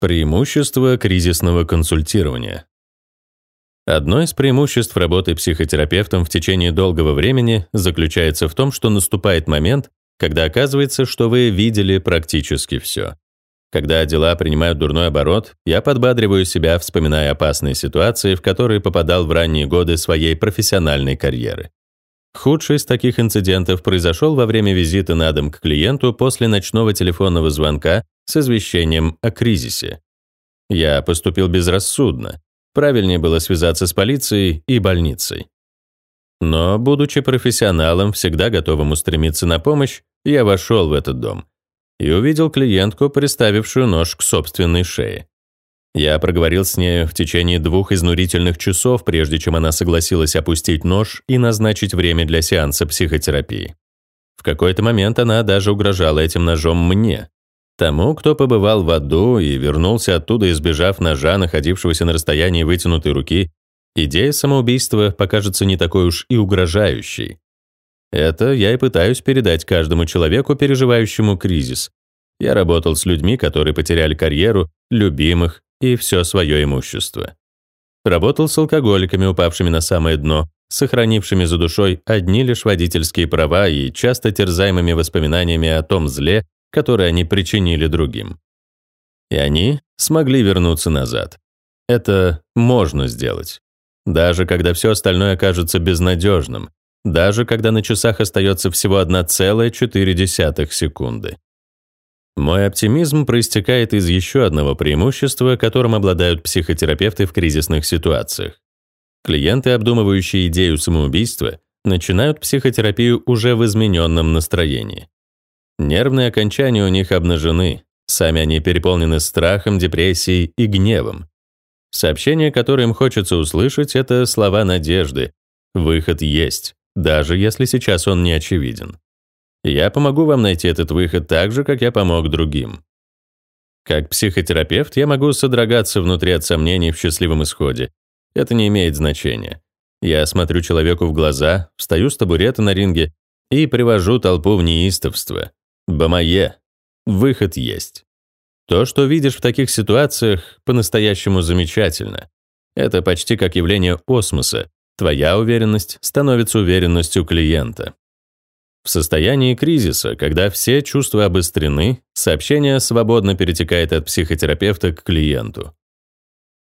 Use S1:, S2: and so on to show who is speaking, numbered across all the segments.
S1: Преимущество кризисного консультирования. Одно из преимуществ работы психотерапевтом в течение долгого времени заключается в том, что наступает момент, когда оказывается, что вы видели практически все. Когда дела принимают дурной оборот, я подбадриваю себя, вспоминая опасные ситуации, в которые попадал в ранние годы своей профессиональной карьеры. Худший из таких инцидентов произошел во время визита на дом к клиенту после ночного телефонного звонка с извещением о кризисе. Я поступил безрассудно. Правильнее было связаться с полицией и больницей. Но, будучи профессионалом, всегда готовым устремиться на помощь, я вошел в этот дом и увидел клиентку, приставившую нож к собственной шее. Я проговорил с ней в течение двух изнурительных часов, прежде чем она согласилась опустить нож и назначить время для сеанса психотерапии. В какой-то момент она даже угрожала этим ножом мне. Тому, кто побывал в аду и вернулся оттуда, избежав ножа, находившегося на расстоянии вытянутой руки, идея самоубийства покажется не такой уж и угрожающей. Это я и пытаюсь передать каждому человеку, переживающему кризис. Я работал с людьми, которые потеряли карьеру, любимых и все свое имущество. Работал с алкоголиками, упавшими на самое дно, сохранившими за душой одни лишь водительские права и часто терзаемыми воспоминаниями о том зле, которые они причинили другим. И они смогли вернуться назад. Это можно сделать. Даже когда все остальное окажется безнадежным, даже когда на часах остается всего 1,4 секунды. Мой оптимизм проистекает из еще одного преимущества, которым обладают психотерапевты в кризисных ситуациях. Клиенты, обдумывающие идею самоубийства, начинают психотерапию уже в измененном настроении. Нервные окончания у них обнажены, сами они переполнены страхом, депрессией и гневом. Сообщение, которое им хочется услышать, это слова надежды. Выход есть, даже если сейчас он не очевиден. Я помогу вам найти этот выход так же, как я помог другим. Как психотерапевт я могу содрогаться внутри от сомнений в счастливом исходе. Это не имеет значения. Я смотрю человеку в глаза, встаю с табурета на ринге и привожу толпу в неистовство. Бамае. Выход есть. То, что видишь в таких ситуациях, по-настоящему замечательно. Это почти как явление осмоса. Твоя уверенность становится уверенностью клиента. В состоянии кризиса, когда все чувства обострены, сообщение свободно перетекает от психотерапевта к клиенту.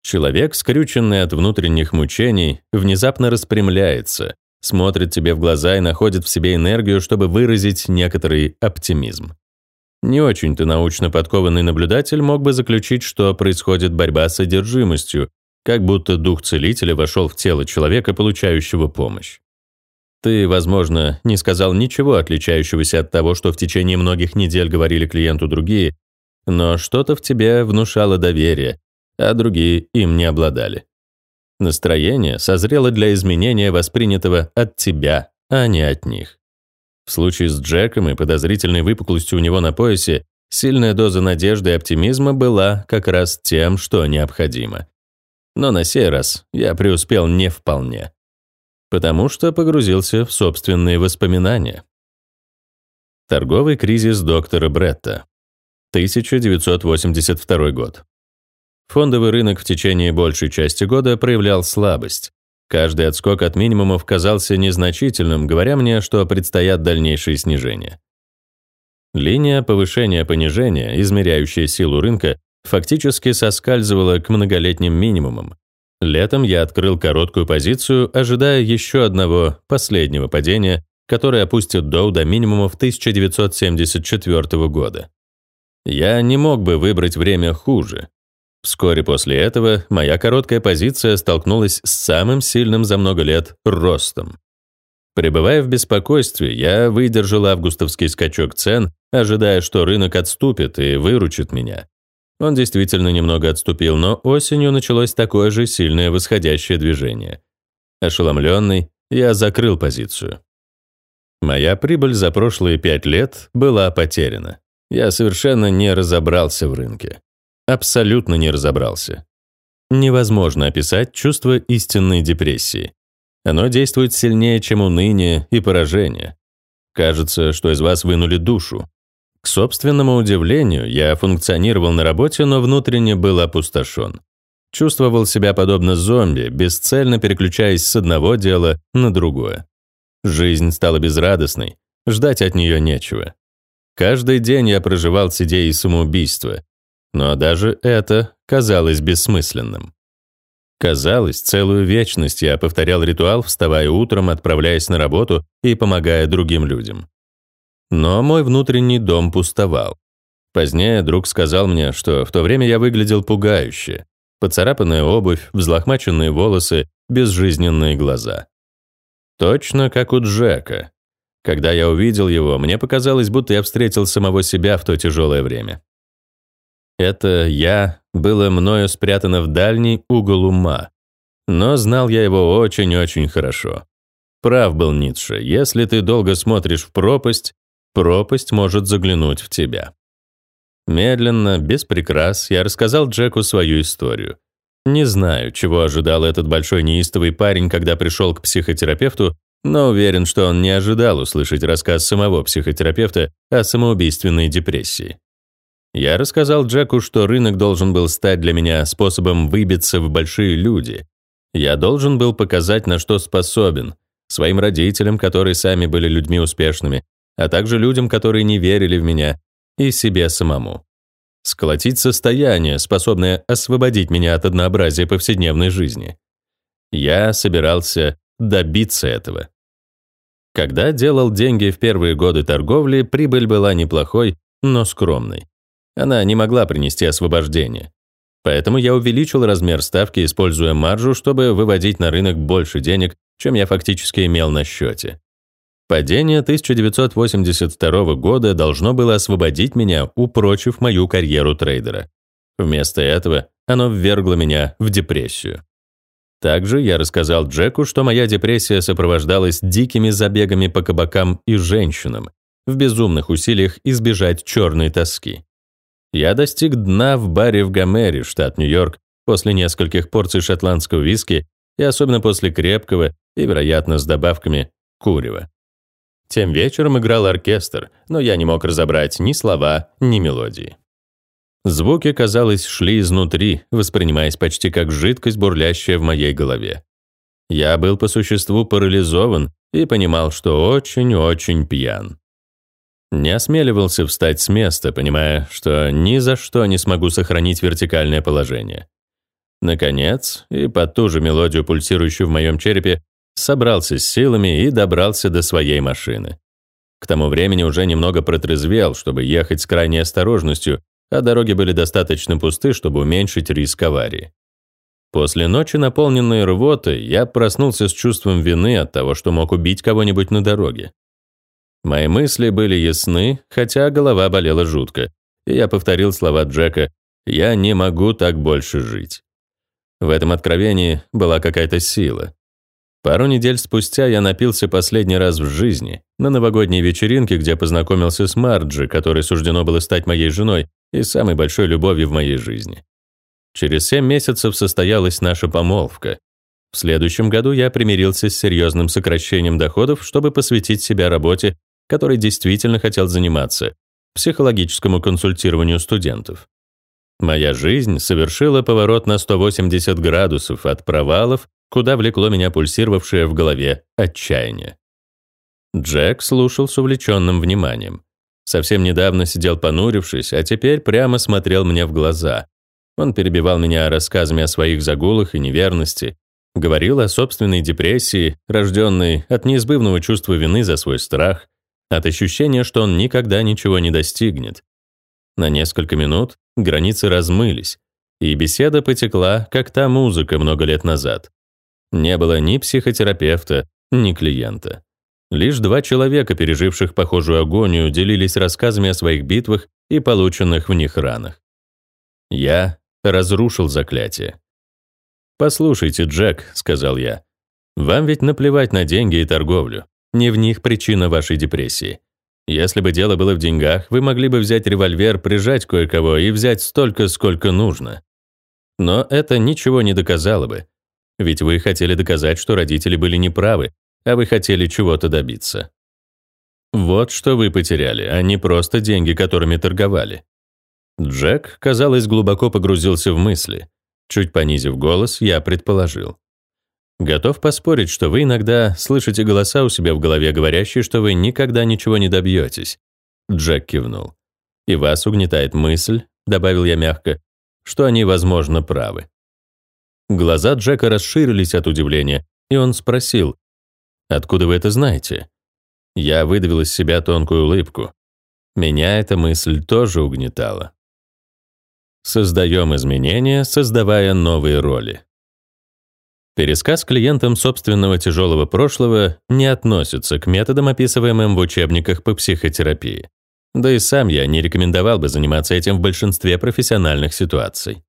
S1: Человек, скрюченный от внутренних мучений, внезапно распрямляется, смотрит тебе в глаза и находит в себе энергию, чтобы выразить некоторый оптимизм. Не очень-то научно подкованный наблюдатель мог бы заключить, что происходит борьба с одержимостью, как будто дух целителя вошел в тело человека, получающего помощь. Ты, возможно, не сказал ничего отличающегося от того, что в течение многих недель говорили клиенту другие, но что-то в тебе внушало доверие, а другие им не обладали. Настроение созрело для изменения воспринятого от тебя, а не от них. В случае с Джеком и подозрительной выпуклостью у него на поясе сильная доза надежды и оптимизма была как раз тем, что необходимо. Но на сей раз я преуспел не вполне. Потому что погрузился в собственные воспоминания. Торговый кризис доктора Бретта. 1982 год. Фондовый рынок в течение большей части года проявлял слабость. Каждый отскок от минимумов казался незначительным, говоря мне, что предстоят дальнейшие снижения. Линия повышения-понижения, измеряющая силу рынка, фактически соскальзывала к многолетним минимумам. Летом я открыл короткую позицию, ожидая еще одного, последнего падения, которое опустит Доу до минимума в 1974 года. Я не мог бы выбрать время хуже. Вскоре после этого моя короткая позиция столкнулась с самым сильным за много лет ростом. Пребывая в беспокойстве, я выдержал августовский скачок цен, ожидая, что рынок отступит и выручит меня. Он действительно немного отступил, но осенью началось такое же сильное восходящее движение. Ошеломленный, я закрыл позицию. Моя прибыль за прошлые пять лет была потеряна. Я совершенно не разобрался в рынке. Абсолютно не разобрался. Невозможно описать чувство истинной депрессии. Оно действует сильнее, чем уныние и поражение. Кажется, что из вас вынули душу. К собственному удивлению, я функционировал на работе, но внутренне был опустошен. Чувствовал себя подобно зомби, бесцельно переключаясь с одного дела на другое. Жизнь стала безрадостной, ждать от нее нечего. Каждый день я проживал с идеей самоубийства, но даже это казалось бессмысленным. Казалось, целую вечность я повторял ритуал, вставая утром, отправляясь на работу и помогая другим людям. Но мой внутренний дом пустовал. Позднее друг сказал мне, что в то время я выглядел пугающе. Поцарапанная обувь, взлохмаченные волосы, безжизненные глаза. Точно как у Джека. Когда я увидел его, мне показалось, будто я встретил самого себя в то тяжелое время. Это «я» было мною спрятано в дальний угол ума. Но знал я его очень-очень хорошо. Прав был Ницше, если ты долго смотришь в пропасть, пропасть может заглянуть в тебя. Медленно, без прикрас, я рассказал Джеку свою историю. Не знаю, чего ожидал этот большой неистовый парень, когда пришел к психотерапевту, но уверен, что он не ожидал услышать рассказ самого психотерапевта о самоубийственной депрессии. Я рассказал Джеку, что рынок должен был стать для меня способом выбиться в большие люди. Я должен был показать, на что способен, своим родителям, которые сами были людьми успешными, а также людям, которые не верили в меня, и себе самому. Сколотить состояние, способное освободить меня от однообразия повседневной жизни. Я собирался добиться этого. Когда делал деньги в первые годы торговли, прибыль была неплохой, но скромной. Она не могла принести освобождение. Поэтому я увеличил размер ставки, используя маржу, чтобы выводить на рынок больше денег, чем я фактически имел на счете. Падение 1982 года должно было освободить меня, упрочив мою карьеру трейдера. Вместо этого оно ввергло меня в депрессию. Также я рассказал Джеку, что моя депрессия сопровождалась дикими забегами по кабакам и женщинам, в безумных усилиях избежать черной тоски. Я достиг дна в баре в Гомере, штат Нью-Йорк, после нескольких порций шотландского виски и особенно после крепкого и, вероятно, с добавками курева. Тем вечером играл оркестр, но я не мог разобрать ни слова, ни мелодии. Звуки, казалось, шли изнутри, воспринимаясь почти как жидкость, бурлящая в моей голове. Я был по существу парализован и понимал, что очень-очень пьян. Не осмеливался встать с места, понимая, что ни за что не смогу сохранить вертикальное положение. Наконец, и под ту же мелодию, пульсирующую в моем черепе, собрался с силами и добрался до своей машины. К тому времени уже немного протрезвел, чтобы ехать с крайней осторожностью, а дороги были достаточно пусты, чтобы уменьшить риск аварии. После ночи, наполненной рвотой, я проснулся с чувством вины от того, что мог убить кого-нибудь на дороге. Мои мысли были ясны, хотя голова болела жутко, и я повторил слова Джека «Я не могу так больше жить». В этом откровении была какая-то сила. Пару недель спустя я напился последний раз в жизни, на новогодней вечеринке, где познакомился с Марджи, которой суждено было стать моей женой и самой большой любовью в моей жизни. Через семь месяцев состоялась наша помолвка. В следующем году я примирился с серьезным сокращением доходов, чтобы посвятить себя работе, которой действительно хотел заниматься, психологическому консультированию студентов. Моя жизнь совершила поворот на 180 градусов от провалов куда влекло меня пульсировавшее в голове отчаяние. Джек слушал с увлеченным вниманием. Совсем недавно сидел понурившись, а теперь прямо смотрел мне в глаза. Он перебивал меня рассказами о своих загулах и неверности, говорил о собственной депрессии, рожденной от неизбывного чувства вины за свой страх, от ощущения, что он никогда ничего не достигнет. На несколько минут границы размылись, и беседа потекла, как та музыка много лет назад. Не было ни психотерапевта, ни клиента. Лишь два человека, переживших похожую агонию, делились рассказами о своих битвах и полученных в них ранах. Я разрушил заклятие. «Послушайте, Джек», — сказал я, — «вам ведь наплевать на деньги и торговлю. Не в них причина вашей депрессии. Если бы дело было в деньгах, вы могли бы взять револьвер, прижать кое-кого и взять столько, сколько нужно. Но это ничего не доказало бы. Ведь вы хотели доказать, что родители были неправы, а вы хотели чего-то добиться. Вот что вы потеряли, а не просто деньги, которыми торговали. Джек, казалось, глубоко погрузился в мысли. Чуть понизив голос, я предположил. Готов поспорить, что вы иногда слышите голоса у себя в голове, говорящие, что вы никогда ничего не добьетесь. Джек кивнул. И вас угнетает мысль, добавил я мягко, что они, возможно, правы. Глаза Джека расширились от удивления, и он спросил, «Откуда вы это знаете?» Я выдавил из себя тонкую улыбку. Меня эта мысль тоже угнетала. Создаем изменения, создавая новые роли. Пересказ клиентам собственного тяжелого прошлого не относится к методам, описываемым в учебниках по психотерапии. Да и сам я не рекомендовал бы заниматься этим в большинстве профессиональных ситуаций.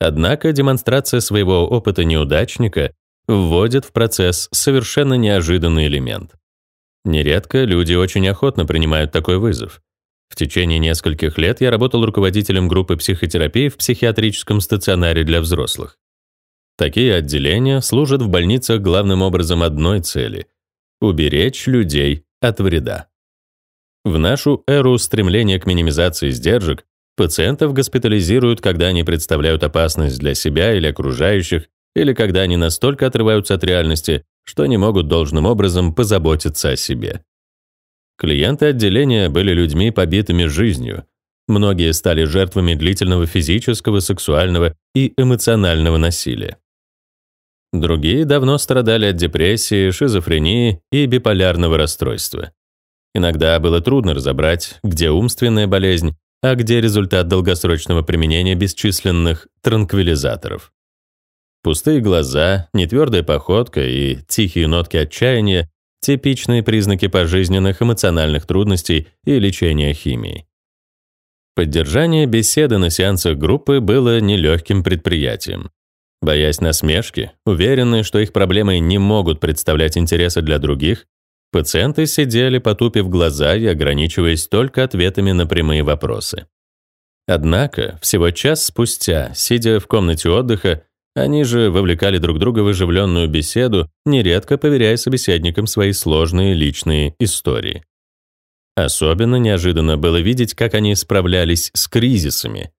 S1: Однако демонстрация своего опыта неудачника вводит в процесс совершенно неожиданный элемент. Нередко люди очень охотно принимают такой вызов. В течение нескольких лет я работал руководителем группы психотерапии в психиатрическом стационаре для взрослых. Такие отделения служат в больницах главным образом одной цели – уберечь людей от вреда. В нашу эру стремления к минимизации издержек пациентов госпитализируют, когда они представляют опасность для себя или окружающих, или когда они настолько отрываются от реальности, что не могут должным образом позаботиться о себе. Клиенты отделения были людьми, побитыми жизнью. Многие стали жертвами длительного физического, сексуального и эмоционального насилия. Другие давно страдали от депрессии, шизофрении и биполярного расстройства. Иногда было трудно разобрать, где умственная болезнь, а где результат долгосрочного применения бесчисленных транквилизаторов. Пустые глаза, нетвердая походка и тихие нотки отчаяния – типичные признаки пожизненных эмоциональных трудностей и лечения химией. Поддержание беседы на сеансах группы было нелегким предприятием. Боясь насмешки, уверенные, что их проблемы не могут представлять интереса для других, пациенты сидели, потупив глаза и ограничиваясь только ответами на прямые вопросы. Однако, всего час спустя, сидя в комнате отдыха, они же вовлекали друг друга в оживленную беседу, нередко поверяя собеседникам свои сложные личные истории. Особенно неожиданно было видеть, как они справлялись с кризисами,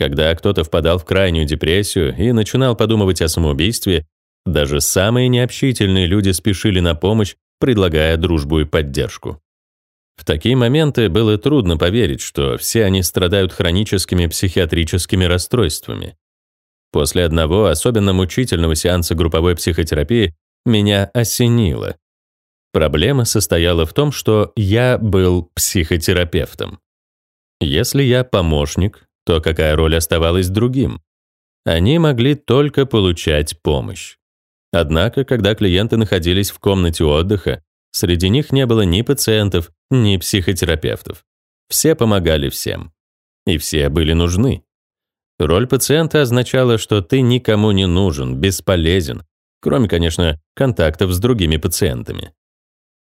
S1: когда кто-то впадал в крайнюю депрессию и начинал подумывать о самоубийстве, даже самые необщительные люди спешили на помощь, предлагая дружбу и поддержку. В такие моменты было трудно поверить, что все они страдают хроническими психиатрическими расстройствами. После одного особенно мучительного сеанса групповой психотерапии меня осенило. Проблема состояла в том, что я был психотерапевтом. Если я помощник, то какая роль оставалась другим? Они могли только получать помощь. Однако, когда клиенты находились в комнате отдыха, среди них не было ни пациентов, ни психотерапевтов. Все помогали всем. И все были нужны. Роль пациента означала, что ты никому не нужен, бесполезен, кроме, конечно, контактов с другими пациентами.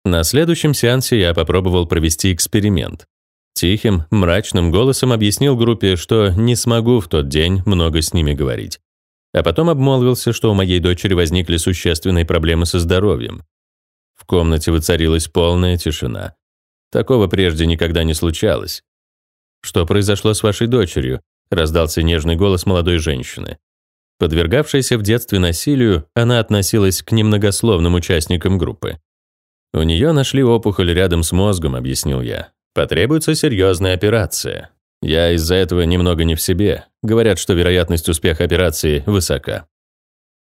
S1: На следующем сеансе я попробовал провести эксперимент. Тихим, мрачным голосом объяснил группе, что не смогу в тот день много с ними говорить. А потом обмолвился, что у моей дочери возникли существенные проблемы со здоровьем. В комнате воцарилась полная тишина. Такого прежде никогда не случалось. «Что произошло с вашей дочерью?» — раздался нежный голос молодой женщины. Подвергавшаяся в детстве насилию, она относилась к немногословным участникам группы. «У нее нашли опухоль рядом с мозгом», — объяснил я. Потребуется серьезная операция. Я из-за этого немного не в себе. Говорят, что вероятность успеха операции высока.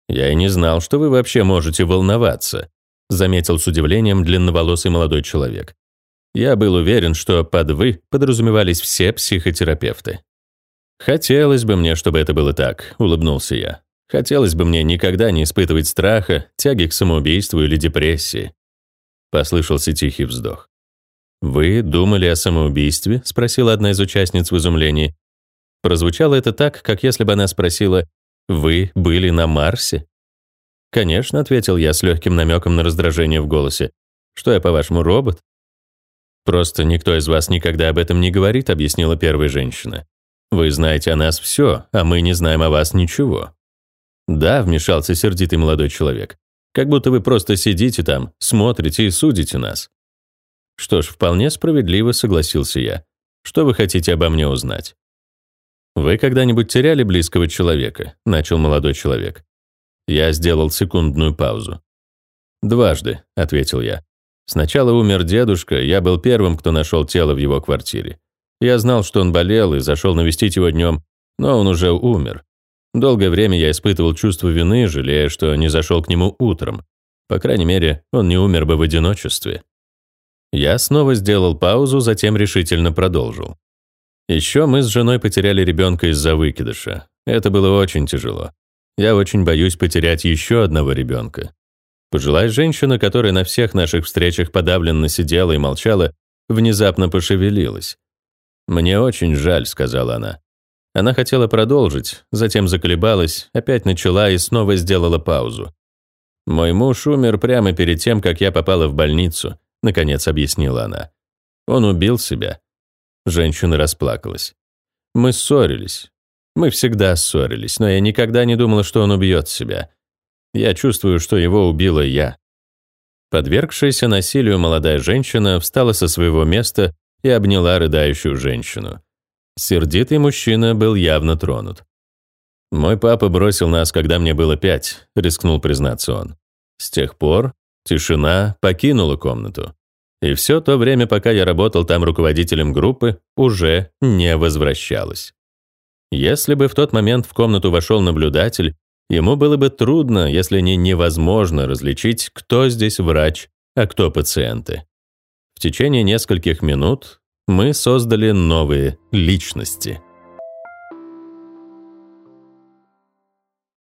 S1: Я и не знал, что вы вообще можете волноваться, заметил с удивлением длинноволосый молодой человек. Я был уверен, что под «вы» подразумевались все психотерапевты. «Хотелось бы мне, чтобы это было так», — улыбнулся я. «Хотелось бы мне никогда не испытывать страха, тяги к самоубийству или депрессии». Послышался тихий вздох. «Вы думали о самоубийстве?» — спросила одна из участниц в изумлении. Прозвучало это так, как если бы она спросила «Вы были на Марсе?» «Конечно», — ответил я с легким намеком на раздражение в голосе. «Что я, по-вашему, робот?» «Просто никто из вас никогда об этом не говорит», — объяснила первая женщина. «Вы знаете о нас все, а мы не знаем о вас ничего». «Да», — вмешался сердитый молодой человек. «Как будто вы просто сидите там, смотрите и судите нас. Что ж, вполне справедливо согласился я. Что вы хотите обо мне узнать? Вы когда-нибудь теряли близкого человека? начал молодой человек. Я сделал секундную паузу. Дважды, ответил я. Сначала умер дедушка, я был первым, кто нашел тело в его квартире. Я знал, что он болел и зашел навестить его днем, но он уже умер. Долгое время я испытывал чувство вины, жалея, что не зашел к нему утром. По крайней мере, он не умер бы в одиночестве. Я снова сделал паузу, затем решительно продолжил. Еще мы с женой потеряли ребенка из-за выкидыша. Это было очень тяжело. Я очень боюсь потерять еще одного ребенка. Пожилая женщина, которая на всех наших встречах подавленно сидела и молчала, внезапно пошевелилась. «Мне очень жаль», — сказала она. Она хотела продолжить, затем заколебалась, опять начала и снова сделала паузу. «Мой муж умер прямо перед тем, как я попала в больницу», — наконец объяснила она. «Он убил себя». Женщина расплакалась. «Мы ссорились. Мы всегда ссорились, но я никогда не думала, что он убьет себя. Я чувствую, что его убила я». Подвергшаяся насилию молодая женщина встала со своего места и обняла рыдающую женщину. Сердитый мужчина был явно тронут. «Мой папа бросил нас, когда мне было пять», — рискнул признаться он. С тех пор тишина покинула комнату. И все то время, пока я работал там руководителем группы, уже не возвращалась. Если бы в тот момент в комнату вошел наблюдатель, ему было бы трудно, если не невозможно различить, кто здесь врач, а кто пациенты. В течение нескольких минут мы создали новые личности.